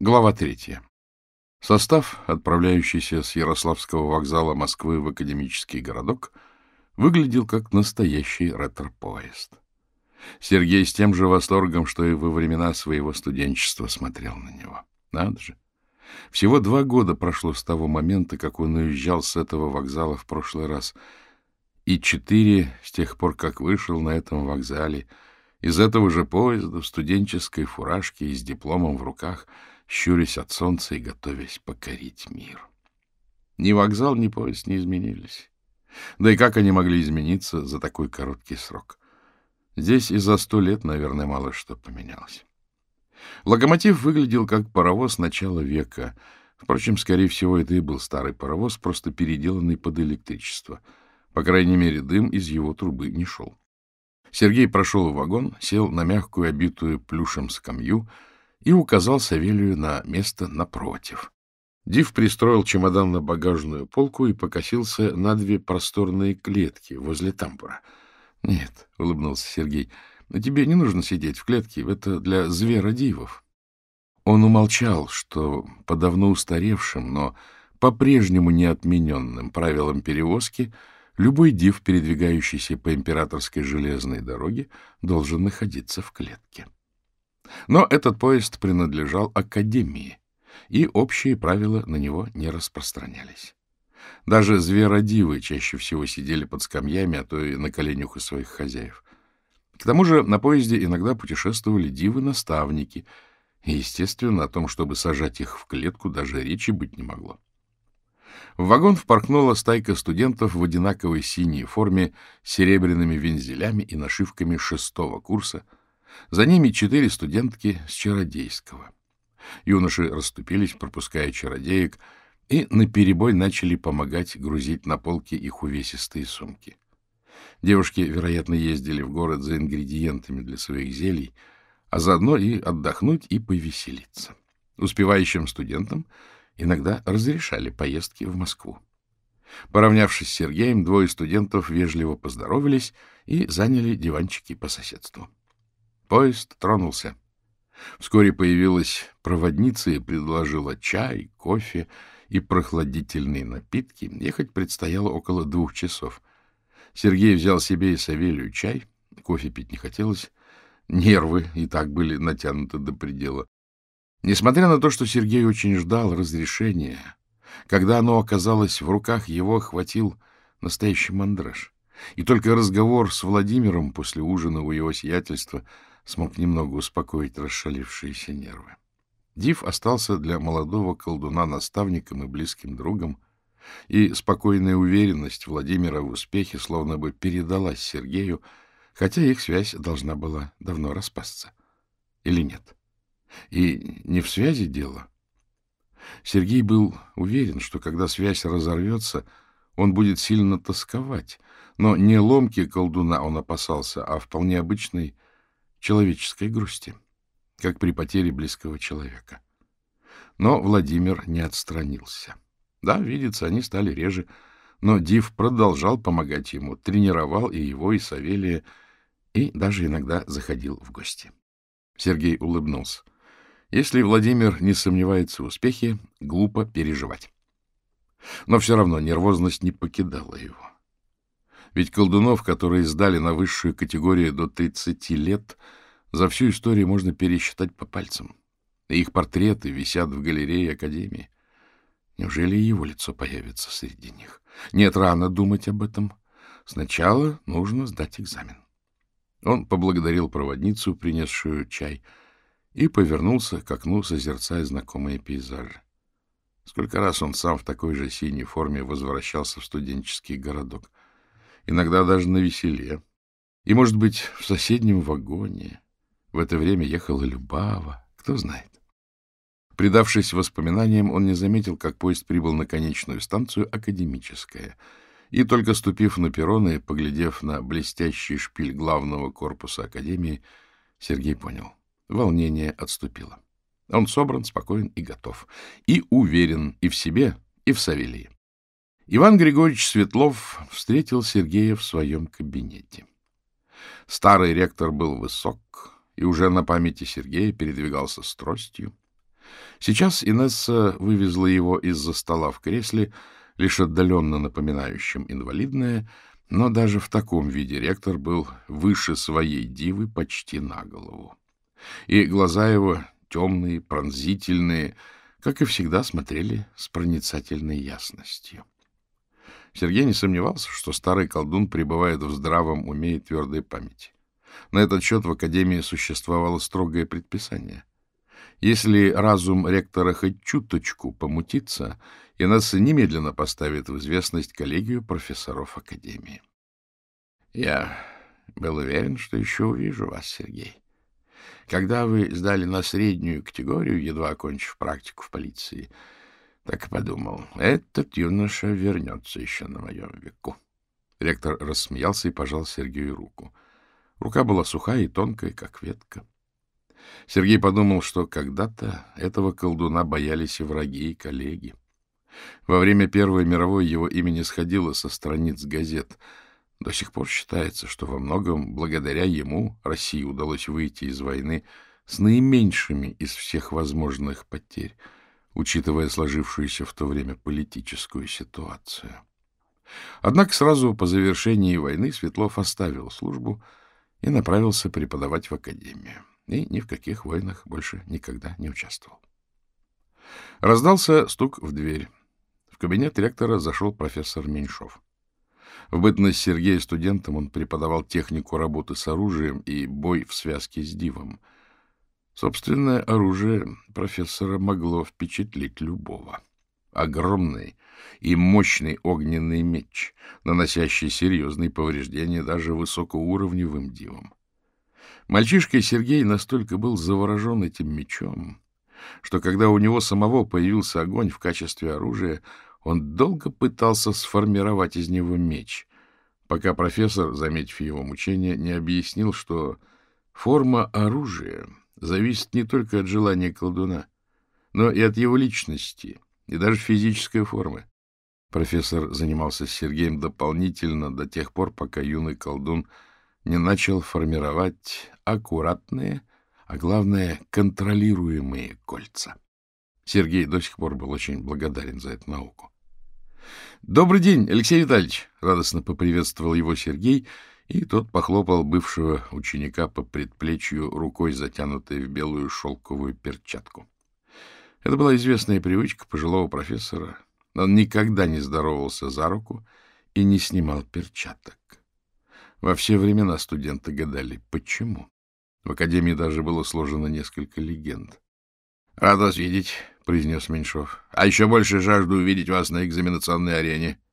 Глава третья. Состав, отправляющийся с Ярославского вокзала Москвы в академический городок, выглядел как настоящий ретро-поезд. Сергей с тем же восторгом, что и во времена своего студенчества смотрел на него. Надо же! Всего два года прошло с того момента, как он уезжал с этого вокзала в прошлый раз, и четыре с тех пор, как вышел на этом вокзале, из этого же поезда в студенческой фуражке и с дипломом в руках — щурясь от солнца и готовясь покорить мир. Ни вокзал, ни поезд не изменились. Да и как они могли измениться за такой короткий срок? Здесь и за сто лет, наверное, мало что поменялось. Локомотив выглядел как паровоз начала века. Впрочем, скорее всего, это и был старый паровоз, просто переделанный под электричество. По крайней мере, дым из его трубы не шел. Сергей прошел в вагон, сел на мягкую, обитую плюшем скамью — и указал Савелию на место напротив. Див пристроил чемодан на багажную полку и покосился на две просторные клетки возле тамбура. — Нет, — улыбнулся Сергей, — тебе не нужно сидеть в клетке, это для зверодивов. Он умолчал, что по давно устаревшим, но по-прежнему неотмененным правилам перевозки любой див, передвигающийся по императорской железной дороге, должен находиться в клетке. — но этот поезд принадлежал Академии, и общие правила на него не распространялись. Даже зверодивы чаще всего сидели под скамьями, а то и на коленях у своих хозяев. К тому же на поезде иногда путешествовали дивы-наставники, и, естественно, о том, чтобы сажать их в клетку, даже речи быть не могло. В вагон впорхнула стайка студентов в одинаковой синей форме с серебряными вензелями и нашивками шестого курса — за ними четыре студентки с чародейского. Юноши расступились, пропуская чародеек, и наперебой начали помогать грузить на полки их увесистые сумки. Девушки, вероятно, ездили в город за ингредиентами для своих зелий, а заодно и отдохнуть, и повеселиться. Успевающим студентам иногда разрешали поездки в Москву. Поравнявшись с Сергеем, двое студентов вежливо поздоровались и заняли диванчики по соседству. Поезд тронулся. Вскоре появилась проводница и предложила чай, кофе и прохладительные напитки. Ехать предстояло около двух часов. Сергей взял себе и Савелию чай, кофе пить не хотелось, нервы и так были натянуты до предела. Несмотря на то, что Сергей очень ждал разрешения, когда оно оказалось в руках его, хватил настоящий мандраж. И только разговор с Владимиром после ужина у его сиятельства — смог немного успокоить расшалившиеся нервы. Див остался для молодого колдуна наставником и близким другом, и спокойная уверенность Владимира в успехе словно бы передалась Сергею, хотя их связь должна была давно распасться. Или нет? И не в связи дело. Сергей был уверен, что когда связь разорвется, он будет сильно тосковать, но не ломки колдуна он опасался, а вполне обычной человеческой грусти, как при потере близкого человека. Но Владимир не отстранился. Да, видится, они стали реже, но Див продолжал помогать ему, тренировал и его, и Савелия, и даже иногда заходил в гости. Сергей улыбнулся. Если Владимир не сомневается в успехе, глупо переживать. Но все равно нервозность не покидала его. Ведь колдунов, которые сдали на высшую категорию до 30 лет, за всю историю можно пересчитать по пальцам. И их портреты висят в галерее Академии. Неужели его лицо появится среди них? Нет, рано думать об этом. Сначала нужно сдать экзамен. Он поблагодарил проводницу, принесшую чай, и повернулся к окну, созерцая знакомые пейзажи. Сколько раз он сам в такой же синей форме возвращался в студенческий городок иногда даже на веселе. И, может быть, в соседнем вагоне в это время ехала Любава, кто знает. Предавшись воспоминаниям, он не заметил, как поезд прибыл на конечную станцию «Академическая», и только ступив на перрон и поглядев на блестящий шпиль главного корпуса Академии, Сергей понял — волнение отступило. Он собран, спокоен и готов, и уверен и в себе, и в Савелии. Иван Григорьевич Светлов встретил Сергея в своем кабинете. Старый ректор был высок и уже на памяти Сергея передвигался с тростью. Сейчас Инесса вывезла его из-за стола в кресле, лишь отдаленно напоминающем инвалидное, но даже в таком виде ректор был выше своей дивы почти на голову. И глаза его, темные, пронзительные, как и всегда, смотрели с проницательной ясностью. Сергей не сомневался, что старый колдун пребывает в здравом уме и твердой памяти. На этот счет в Академии существовало строгое предписание. Если разум ректора хоть чуточку помутится, нас немедленно поставит в известность коллегию профессоров Академии. Я был уверен, что еще увижу вас, Сергей. Когда вы сдали на среднюю категорию, едва окончив практику в полиции, так и подумал, этот юноша вернется еще на моем веку. Ректор рассмеялся и пожал Сергею руку. Рука была сухая и тонкая, как ветка. Сергей подумал, что когда-то этого колдуна боялись и враги, и коллеги. Во время Первой мировой его имя не сходило со страниц газет. До сих пор считается, что во многом благодаря ему России удалось выйти из войны с наименьшими из всех возможных потерь, учитывая сложившуюся в то время политическую ситуацию. Однако сразу по завершении войны Светлов оставил службу и направился преподавать в академию и ни в каких войнах больше никогда не участвовал. Раздался стук в дверь. В кабинет ректора зашел профессор Меньшов. В бытность Сергея студентом он преподавал технику работы с оружием и бой в связке с дивом. Собственное оружие профессора могло впечатлить любого. Огромный и мощный огненный меч, наносящий серьезные повреждения даже высокоуровневым дивам. Мальчишка Сергей настолько был заворожен этим мечом, что когда у него самого появился огонь в качестве оружия, он долго пытался сформировать из него меч, пока профессор, заметив его мучение, не объяснил, что форма оружия зависит не только от желания колдуна, но и от его личности, и даже физической формы. Профессор занимался с Сергеем дополнительно до тех пор, пока юный колдун не начал формировать аккуратные, а главное, контролируемые кольца. Сергей до сих пор был очень благодарен за эту науку. — Добрый день, Алексей Витальевич! — радостно поприветствовал его Сергей, и тот похлопал бывшего ученика по предплечью рукой, затянутой в белую шелковую перчатку. Это была известная привычка пожилого профессора. Он никогда не здоровался за руку и не снимал перчаток. Во все времена студенты гадали, почему. В академии даже было сложено несколько легенд. — Рад вас видеть, — произнес Меньшов. — А еще больше жажду увидеть вас на экзаменационной арене. —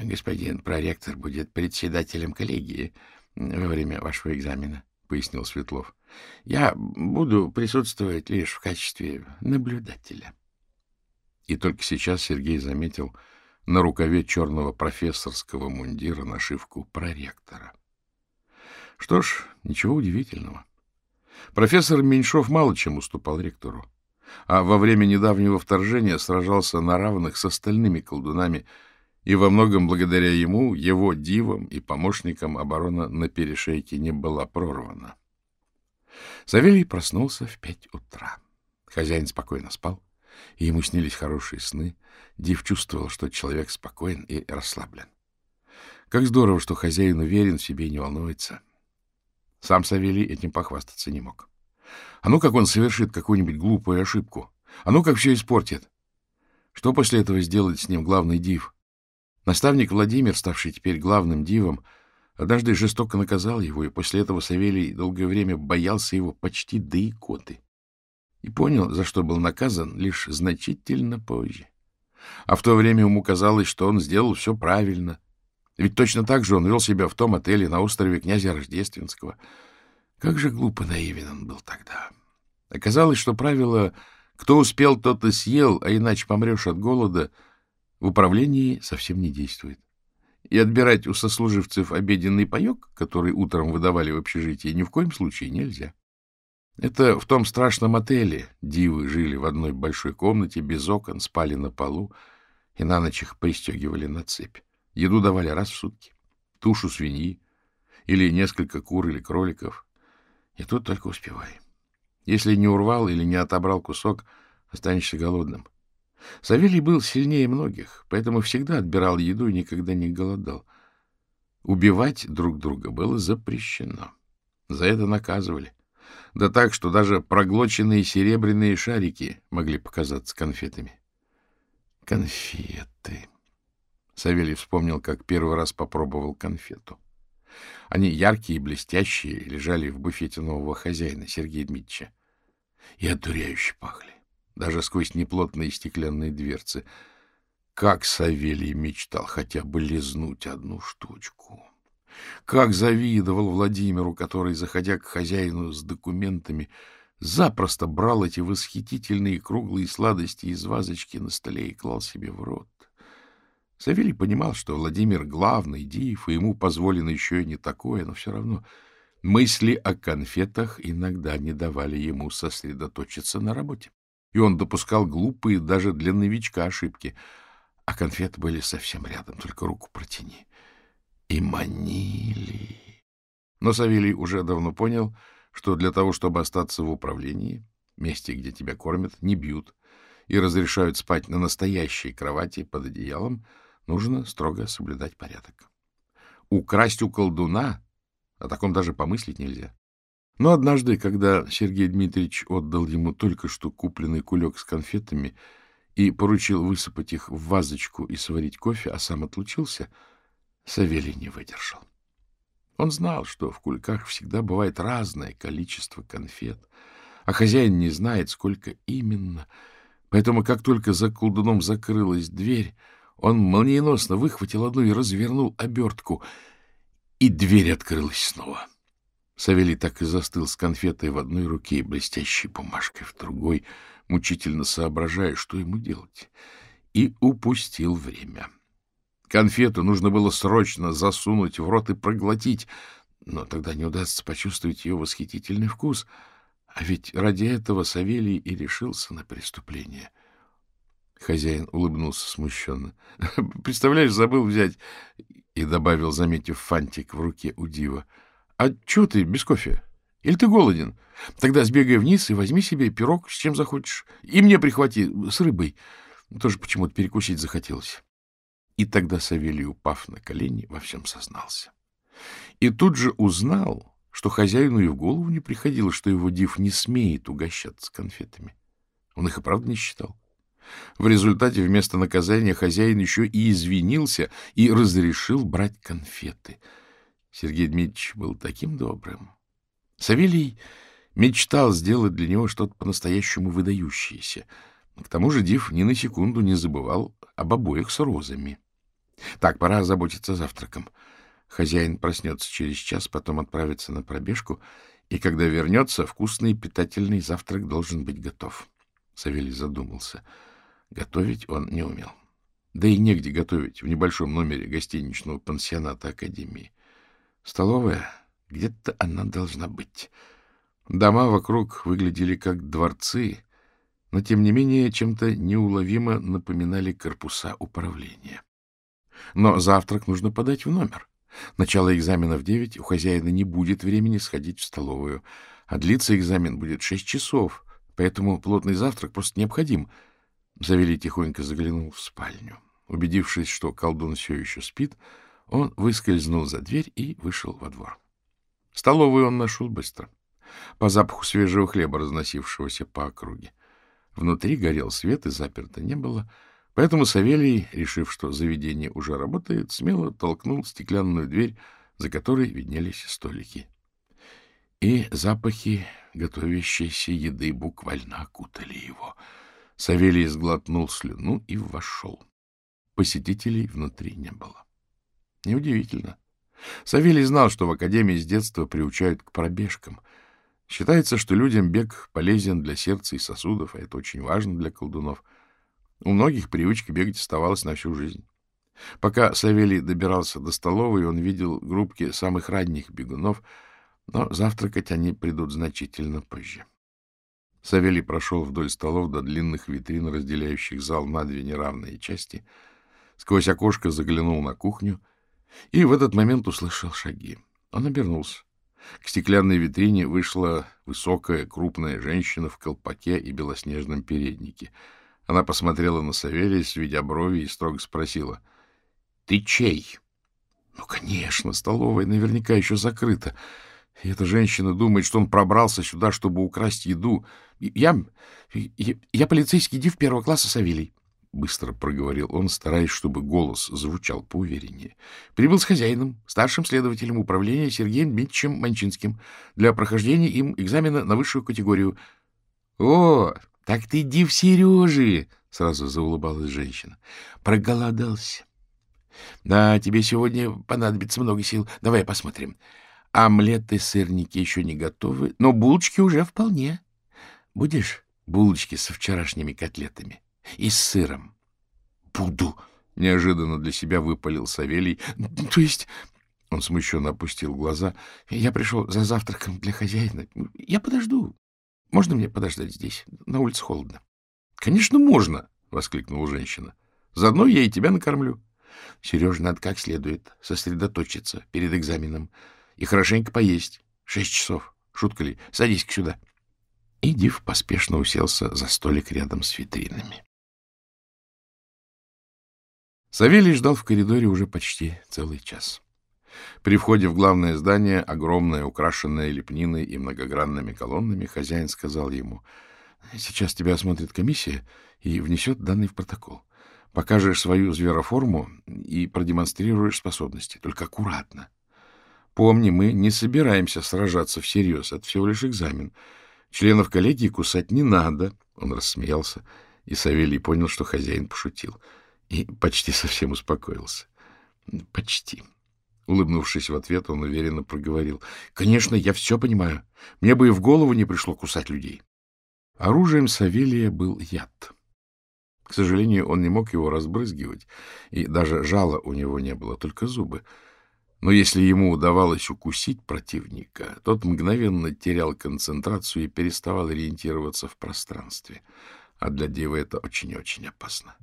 Господин проректор будет председателем коллегии во время вашего экзамена, — пояснил Светлов. — Я буду присутствовать лишь в качестве наблюдателя. И только сейчас Сергей заметил, на рукаве черного профессорского мундира нашивку проректора. Что ж, ничего удивительного. Профессор Меньшов мало чем уступал ректору, а во время недавнего вторжения сражался на равных с остальными колдунами, и во многом благодаря ему, его дивам и помощникам оборона на перешейке не была прорвана. Савелий проснулся в пять утра. Хозяин спокойно спал и ему снились хорошие сны, Див чувствовал, что человек спокоен и расслаблен. Как здорово, что хозяин уверен в себе и не волнуется. Сам Савелий этим похвастаться не мог. А ну, как он совершит какую-нибудь глупую ошибку? А ну, как все испортит? Что после этого сделает с ним главный див? Наставник Владимир, ставший теперь главным дивом, однажды жестоко наказал его, и после этого Савелий долгое время боялся его почти до икоты и понял, за что был наказан, лишь значительно позже. А в то время ему казалось, что он сделал все правильно. Ведь точно так же он вел себя в том отеле на острове князя Рождественского. Как же глупо наивен он был тогда. Оказалось, что правило «кто успел, тот и съел, а иначе помрешь от голода» в управлении совсем не действует. И отбирать у сослуживцев обеденный паек, который утром выдавали в общежитии, ни в коем случае нельзя. Это в том страшном отеле дивы жили в одной большой комнате, без окон, спали на полу, и на ночь их пристегивали на цепь. Еду давали раз в сутки. Тушу свиньи, или несколько кур или кроликов. И тут только успевай. Если не урвал или не отобрал кусок, останешься голодным. Савелий был сильнее многих, поэтому всегда отбирал еду и никогда не голодал. Убивать друг друга было запрещено. За это наказывали. Да так, что даже проглоченные серебряные шарики могли показаться конфетами. Конфеты. Савелий вспомнил, как первый раз попробовал конфету. Они яркие и блестящие, лежали в буфете нового хозяина, Сергея Дмитриевича. И одуряюще пахли, даже сквозь неплотные стеклянные дверцы. Как Савелий мечтал хотя бы лизнуть одну штучку. Как завидовал Владимиру, который, заходя к хозяину с документами, запросто брал эти восхитительные круглые сладости из вазочки на столе и клал себе в рот. Савелий понимал, что Владимир главный див, и ему позволено еще и не такое, но все равно мысли о конфетах иногда не давали ему сосредоточиться на работе. И он допускал глупые даже для новичка ошибки. А конфеты были совсем рядом, только руку протяни. И манили. Но Савелий уже давно понял, что для того, чтобы остаться в управлении, месте, где тебя кормят, не бьют и разрешают спать на настоящей кровати под одеялом, Нужно строго соблюдать порядок. Украсть у колдуна, о таком даже помыслить нельзя. Но однажды, когда Сергей Дмитриевич отдал ему только что купленный кулек с конфетами и поручил высыпать их в вазочку и сварить кофе, а сам отлучился, Савелий не выдержал. Он знал, что в кульках всегда бывает разное количество конфет, а хозяин не знает, сколько именно. Поэтому, как только за колдуном закрылась дверь, он молниеносно выхватил одну и развернул обертку, и дверь открылась снова. Савелий так и застыл с конфетой в одной руке и блестящей бумажкой в другой, мучительно соображая, что ему делать, и упустил время. Конфету нужно было срочно засунуть в рот и проглотить, но тогда не удастся почувствовать ее восхитительный вкус. А ведь ради этого Савелий и решился на преступление — Хозяин улыбнулся смущенно. — Представляешь, забыл взять. И добавил, заметив фантик в руке у дива. — А чего ты без кофе? Или ты голоден? Тогда сбегай вниз и возьми себе пирог, с чем захочешь. И мне прихвати с рыбой. Тоже почему-то перекусить захотелось. И тогда Савелий, упав на колени, во всем сознался. И тут же узнал, что хозяину и в голову не приходило, что его див не смеет угощаться конфетами. Он их и правда не считал. В результате вместо наказания хозяин еще и извинился и разрешил брать конфеты. Сергей Дмитриевич был таким добрым. Савелий мечтал сделать для него что-то по-настоящему выдающееся. К тому же Див ни на секунду не забывал об обоих с розами. Так, пора озаботиться завтраком. Хозяин проснется через час, потом отправится на пробежку, и когда вернется, вкусный питательный завтрак должен быть готов. Савелий задумался — Готовить он не умел. Да и негде готовить в небольшом номере гостиничного пансионата Академии. Столовая, где-то она должна быть. Дома вокруг выглядели как дворцы, но, тем не менее, чем-то неуловимо напоминали корпуса управления. Но завтрак нужно подать в номер. Начало экзамена в девять, у хозяина не будет времени сходить в столовую, а длиться экзамен будет шесть часов, поэтому плотный завтрак просто необходим — Савелий тихонько заглянул в спальню. Убедившись, что колдун все еще спит, он выскользнул за дверь и вышел во двор. Столовую он нашел быстро, по запаху свежего хлеба, разносившегося по округе. Внутри горел свет и заперто не было, поэтому Савелий, решив, что заведение уже работает, смело толкнул стеклянную дверь, за которой виднелись столики. И запахи готовящейся еды буквально окутали его — Савелий сглотнул слюну и вошел. Посетителей внутри не было. Неудивительно. Савелий знал, что в академии с детства приучают к пробежкам. Считается, что людям бег полезен для сердца и сосудов, а это очень важно для колдунов. У многих привычка бегать оставалась на всю жизнь. Пока Савелий добирался до столовой, он видел группки самых ранних бегунов, но завтракать они придут значительно позже. Савелий прошел вдоль столов до длинных витрин, разделяющих зал на две неравные части, сквозь окошко заглянул на кухню и в этот момент услышал шаги. Он обернулся. К стеклянной витрине вышла высокая, крупная женщина в колпаке и белоснежном переднике. Она посмотрела на Савелия, сведя брови, и строго спросила. — Ты чей? — Ну, конечно, столовая наверняка еще закрыта. И эта женщина думает, что он пробрался сюда, чтобы украсть еду. Я... я, я полицейский див первого класса Савелий. — быстро проговорил он, стараясь, чтобы голос звучал поувереннее. — Прибыл с хозяином, старшим следователем управления Сергеем Дмитриевичем Манчинским для прохождения им экзамена на высшую категорию. — О, так ты див Сережи! — сразу заулыбалась женщина. — Проголодался. — Да, тебе сегодня понадобится много сил. Давай посмотрим. Омлеты, сырники еще не готовы, но булочки уже вполне. Будешь булочки со вчерашними котлетами? — и с сыром. — Буду, — неожиданно для себя выпалил Савелий. — То есть... Он смущенно опустил глаза. — Я пришел за завтраком для хозяина. Я подожду. Можно мне подождать здесь? На улице холодно. — Конечно, можно, — воскликнула женщина. — Заодно я и тебя накормлю. Сереже надо как следует сосредоточиться перед экзаменом и хорошенько поесть. Шесть часов. Шутка ли? Садись-ка сюда. И Див поспешно уселся за столик рядом с витринами. Савелий ждал в коридоре уже почти целый час. При входе в главное здание, огромное, украшенное лепниной и многогранными колоннами, хозяин сказал ему, «Сейчас тебя осмотрит комиссия и внесет данные в протокол. Покажешь свою звероформу и продемонстрируешь способности. Только аккуратно. Помни, мы не собираемся сражаться всерьез. Это всего лишь экзамен. Членов коллегии кусать не надо». Он рассмеялся, и Савелий понял, что хозяин пошутил — и почти совсем успокоился. Почти. Улыбнувшись в ответ, он уверенно проговорил. — Конечно, я все понимаю. Мне бы и в голову не пришло кусать людей. Оружием Савелия был яд. К сожалению, он не мог его разбрызгивать, и даже жала у него не было, только зубы. Но если ему удавалось укусить противника, тот мгновенно терял концентрацию и переставал ориентироваться в пространстве. А для девы это очень-очень опасно.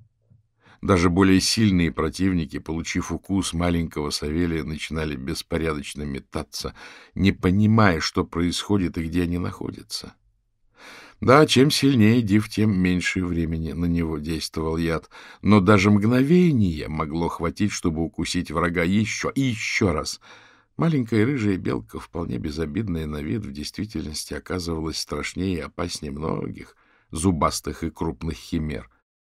Даже более сильные противники, получив укус маленького Савелия, начинали беспорядочно метаться, не понимая, что происходит и где они находятся. Да, чем сильнее див, тем меньше времени на него действовал яд, но даже мгновение могло хватить, чтобы укусить врага еще и еще раз. Маленькая рыжая белка, вполне безобидная на вид, в действительности оказывалась страшнее и опаснее многих зубастых и крупных химер.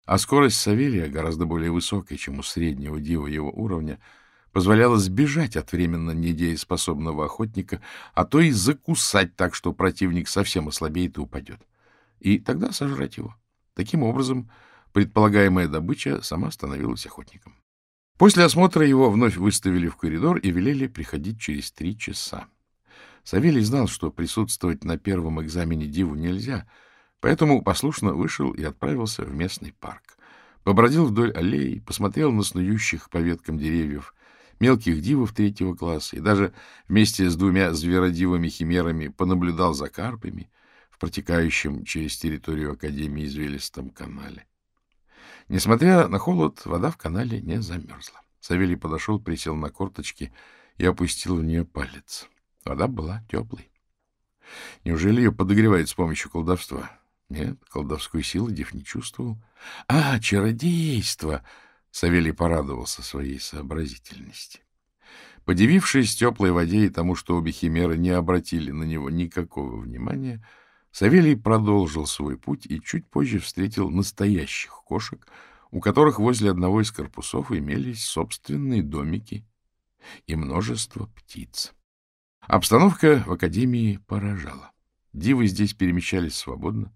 А скорость Савелия, гораздо более высокая, чем у среднего дива его уровня, позволяла сбежать от временно недееспособного охотника, а то и закусать так, что противник совсем ослабеет и упадет. И тогда сожрать его. Таким образом, предполагаемая добыча сама становилась охотником. После осмотра его вновь выставили в коридор и велели приходить через три часа. Савелий знал, что присутствовать на первом экзамене диву нельзя — Поэтому послушно вышел и отправился в местный парк. Побродил вдоль аллеи, посмотрел на снующих по веткам деревьев мелких дивов третьего класса и даже вместе с двумя зверодивами-химерами понаблюдал за карпами в протекающем через территорию Академии извилистом канале. Несмотря на холод, вода в канале не замерзла. Савелий подошел, присел на корточки и опустил в нее палец. Вода была теплой. Неужели ее подогревают с помощью колдовства? Нет, колдовской силы Дев не чувствовал. — А, чародейство! — Савелий порадовался своей сообразительности. Подивившись теплой воде и тому, что обе химеры не обратили на него никакого внимания, Савелий продолжил свой путь и чуть позже встретил настоящих кошек, у которых возле одного из корпусов имелись собственные домики и множество птиц. Обстановка в академии поражала. Дивы здесь перемещались свободно,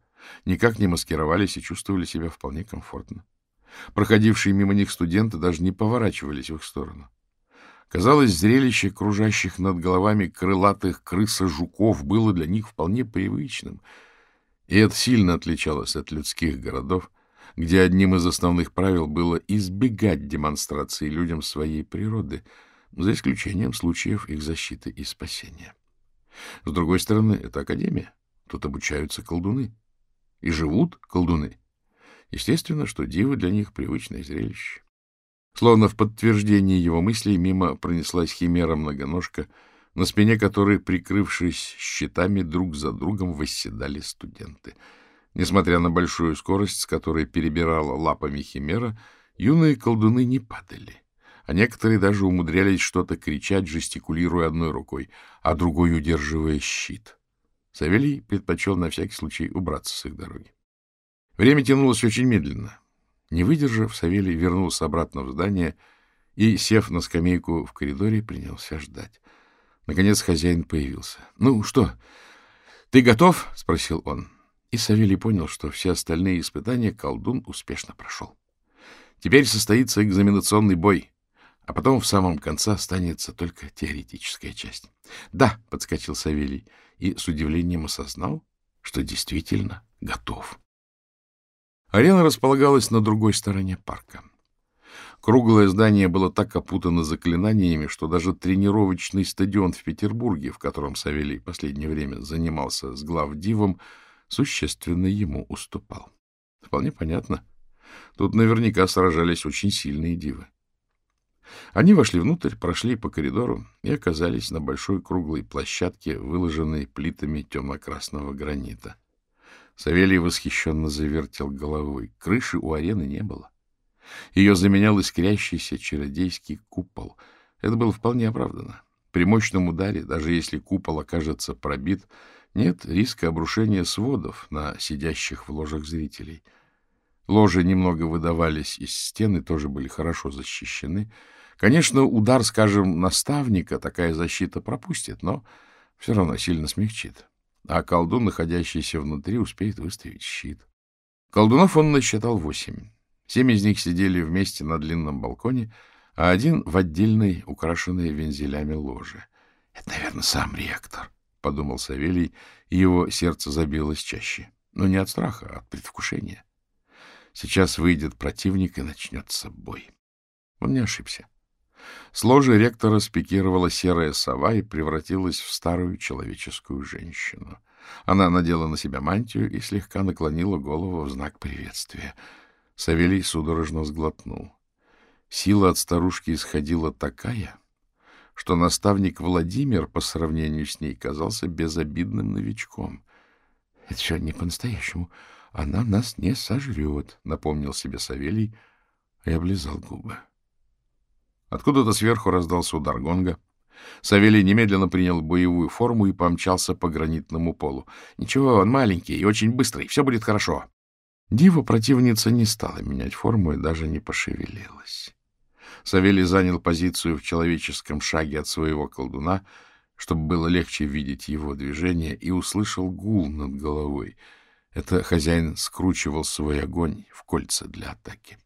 никак не маскировались и чувствовали себя вполне комфортно. Проходившие мимо них студенты даже не поворачивались в их сторону. Казалось, зрелище кружащих над головами крылатых крыс-жуков было для них вполне привычным, и это сильно отличалось от людских городов, где одним из основных правил было избегать демонстрации людям своей природы, за исключением случаев их защиты и спасения. С другой стороны, это академия, тут обучаются колдуны и живут колдуны. Естественно, что дивы для них привычное зрелище. Словно в подтверждение его мыслей мимо пронеслась химера-многоножка на спине которой, прикрывшись щитами, друг за другом восседали студенты. Несмотря на большую скорость, с которой перебирала лапами химера, юные колдуны не падали, а некоторые даже умудрялись что-то кричать, жестикулируя одной рукой, а другой удерживая щит. Савелий предпочел на всякий случай убраться с их дороги. Время тянулось очень медленно. Не выдержав, Савелий вернулся обратно в здание и, сев на скамейку в коридоре, принялся ждать. Наконец хозяин появился. — Ну что, ты готов? — спросил он. И Савелий понял, что все остальные испытания колдун успешно прошел. Теперь состоится экзаменационный бой, а потом в самом конце останется только теоретическая часть. — Да, — подскочил Савелий и с удивлением осознал, что действительно готов. Арена располагалась на другой стороне парка. Круглое здание было так опутано заклинаниями, что даже тренировочный стадион в Петербурге, в котором Савелий последнее время занимался с главдивом, существенно ему уступал. Вполне понятно. Тут наверняка сражались очень сильные дивы. Они вошли внутрь, прошли по коридору и оказались на большой круглой площадке, выложенной плитами темно-красного гранита. Савелий восхищенно завертел головой. Крыши у арены не было. Ее заменял искрящийся чародейский купол. Это было вполне оправдано. При мощном ударе, даже если купол окажется пробит, нет риска обрушения сводов на сидящих в ложах зрителей. Ложи немного выдавались из стены, тоже были хорошо защищены. Конечно, удар, скажем, наставника такая защита пропустит, но все равно сильно смягчит. А колдун, находящийся внутри, успеет выставить щит. Колдунов он насчитал восемь. Семь из них сидели вместе на длинном балконе, а один в отдельной, украшенной вензелями ложе. — Это, наверное, сам ректор, — подумал Савелий, и его сердце забилось чаще. Но не от страха, а от предвкушения. Сейчас выйдет противник, и начнется бой. Он не ошибся. С ложи ректора спикировала серая сова и превратилась в старую человеческую женщину. Она надела на себя мантию и слегка наклонила голову в знак приветствия — Савелий судорожно сглотнул. Сила от старушки исходила такая, что наставник Владимир по сравнению с ней казался безобидным новичком. — Это все не по-настоящему. Она нас не сожрет, — напомнил себе Савелий и облизал губы. Откуда-то сверху раздался удар гонга. Савелий немедленно принял боевую форму и помчался по гранитному полу. — Ничего, он маленький и очень быстрый, все будет хорошо. Дива-противница не стала менять форму и даже не пошевелилась. Савелий занял позицию в человеческом шаге от своего колдуна, чтобы было легче видеть его движение, и услышал гул над головой. Это хозяин скручивал свой огонь в кольца для атаки.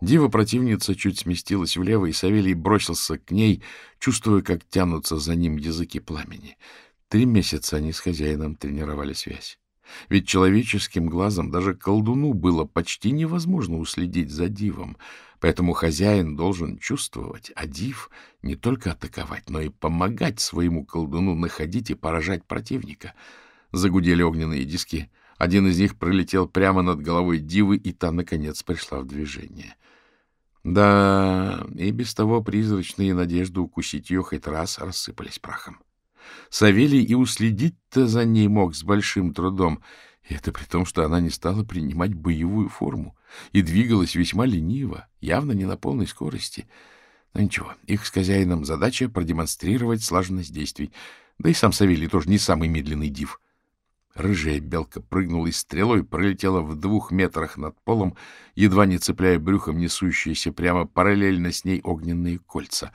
Дива-противница чуть сместилась влево, и Савелий бросился к ней, чувствуя, как тянутся за ним языки пламени. Три месяца они с хозяином тренировали связь. Ведь человеческим глазом даже колдуну было почти невозможно уследить за дивом, поэтому хозяин должен чувствовать, а див не только атаковать, но и помогать своему колдуну находить и поражать противника. Загудели огненные диски. Один из них пролетел прямо над головой дивы, и та, наконец, пришла в движение. Да, и без того призрачные надежды укусить ее хоть раз рассыпались прахом. Савелий и уследить-то за ней мог с большим трудом, и это при том, что она не стала принимать боевую форму и двигалась весьма лениво, явно не на полной скорости. Но ничего, их с хозяином задача продемонстрировать слаженность действий, да и сам Савелий тоже не самый медленный див. Рыжая белка прыгнула и стрелой пролетела в двух метрах над полом, едва не цепляя брюхом несущиеся прямо параллельно с ней огненные кольца.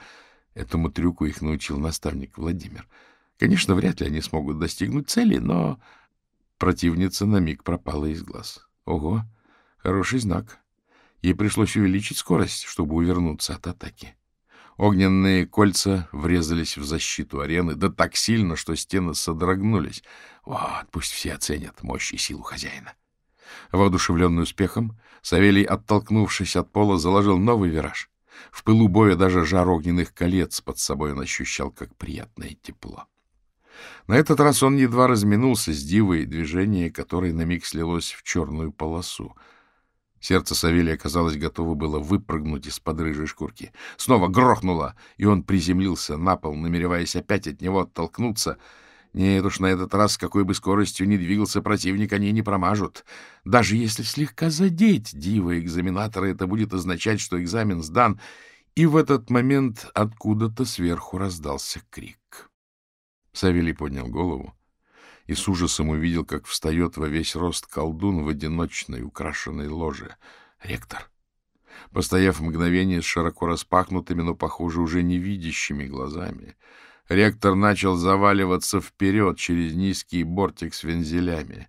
Этому трюку их научил наставник Владимир — Конечно, вряд ли они смогут достигнуть цели, но противница на миг пропала из глаз. Ого, хороший знак. Ей пришлось увеличить скорость, чтобы увернуться от атаки. Огненные кольца врезались в защиту арены, да так сильно, что стены содрогнулись. Вот, пусть все оценят мощь и силу хозяина. Воодушевленный успехом, Савелий, оттолкнувшись от пола, заложил новый вираж. В пылу боя даже жар огненных колец под собой он ощущал, как приятное тепло. На этот раз он едва разминулся с дивой, движение которой на миг слилось в черную полосу. Сердце Савелия, казалось, готово было выпрыгнуть из-под рыжей шкурки. Снова грохнуло, и он приземлился на пол, намереваясь опять от него оттолкнуться. Нет уж, на этот раз, с какой бы скоростью ни двигался противник, они не промажут. Даже если слегка задеть дива экзаменатора, это будет означать, что экзамен сдан. И в этот момент откуда-то сверху раздался крик. Савелий поднял голову и с ужасом увидел, как встает во весь рост колдун в одиночной украшенной ложе. Ректор. Постояв мгновение с широко распахнутыми, но, похоже, уже невидящими глазами, ректор начал заваливаться вперед через низкий бортик с вензелями.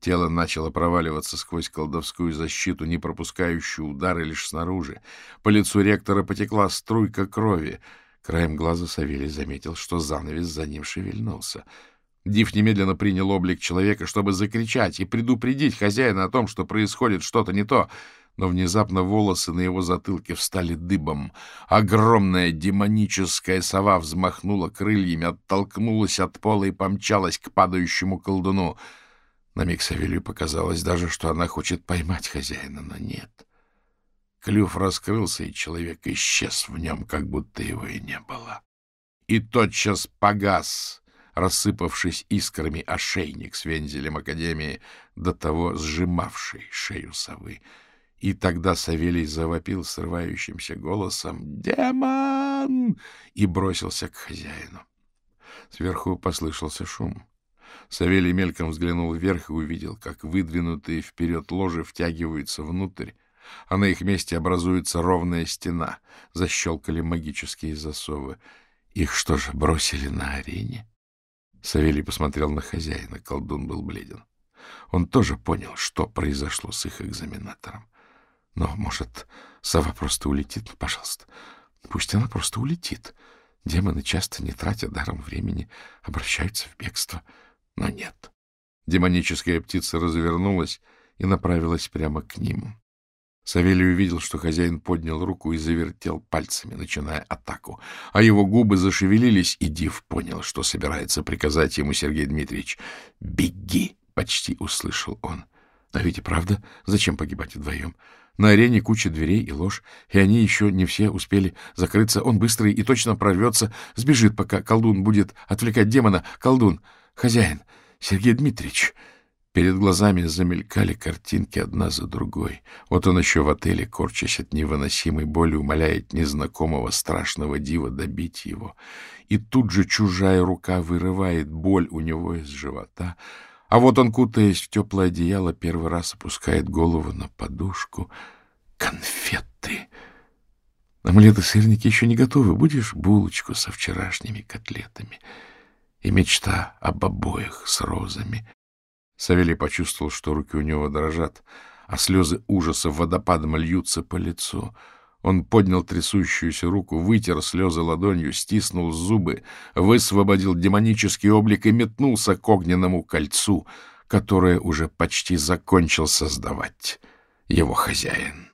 Тело начало проваливаться сквозь колдовскую защиту, не пропускающую удары лишь снаружи. По лицу ректора потекла струйка крови. Краем глаза Савелий заметил, что занавес за ним шевельнулся — Див немедленно принял облик человека, чтобы закричать и предупредить хозяина о том, что происходит что-то не то, но внезапно волосы на его затылке встали дыбом. Огромная демоническая сова взмахнула крыльями, оттолкнулась от пола и помчалась к падающему колдуну. На миг Савелью показалось даже, что она хочет поймать хозяина, но нет. Клюв раскрылся, и человек исчез в нем, как будто его и не было. И тотчас погас рассыпавшись искрами ошейник с вензелем Академии, до того сжимавший шею совы. И тогда Савелий завопил срывающимся голосом «Демон!» и бросился к хозяину. Сверху послышался шум. Савелий мельком взглянул вверх и увидел, как выдвинутые вперед ложи втягиваются внутрь, а на их месте образуется ровная стена. Защелкали магические засовы. Их что же, бросили на арене? Савелий посмотрел на хозяина. Колдун был бледен. Он тоже понял, что произошло с их экзаменатором. Но, может, сова просто улетит? Пожалуйста, пусть она просто улетит. Демоны часто, не тратя даром времени, обращаются в бегство. Но нет. Демоническая птица развернулась и направилась прямо к ним. Савелий увидел, что хозяин поднял руку и завертел пальцами, начиная атаку. А его губы зашевелились, и Див понял, что собирается приказать ему Сергей Дмитриевич. «Беги!» — почти услышал он. А ведь и правда, зачем погибать вдвоем? На арене куча дверей и ложь, и они еще не все успели закрыться. Он быстрый и точно прорвется, сбежит, пока колдун будет отвлекать демона. Колдун, хозяин, Сергей Дмитриевич... Перед глазами замелькали картинки одна за другой. Вот он еще в отеле, корчась от невыносимой боли, умоляет незнакомого страшного дива добить его. И тут же чужая рука вырывает боль у него из живота. А вот он, кутаясь в теплое одеяло, первый раз опускает голову на подушку. Конфеты! Омлеты сырники еще не готовы. Будешь булочку со вчерашними котлетами? И мечта об обоих с розами. Савелий почувствовал, что руки у него дрожат, а слезы ужаса водопадом льются по лицу. Он поднял трясущуюся руку, вытер слезы ладонью, стиснул зубы, высвободил демонический облик и метнулся к огненному кольцу, которое уже почти закончил создавать его хозяин.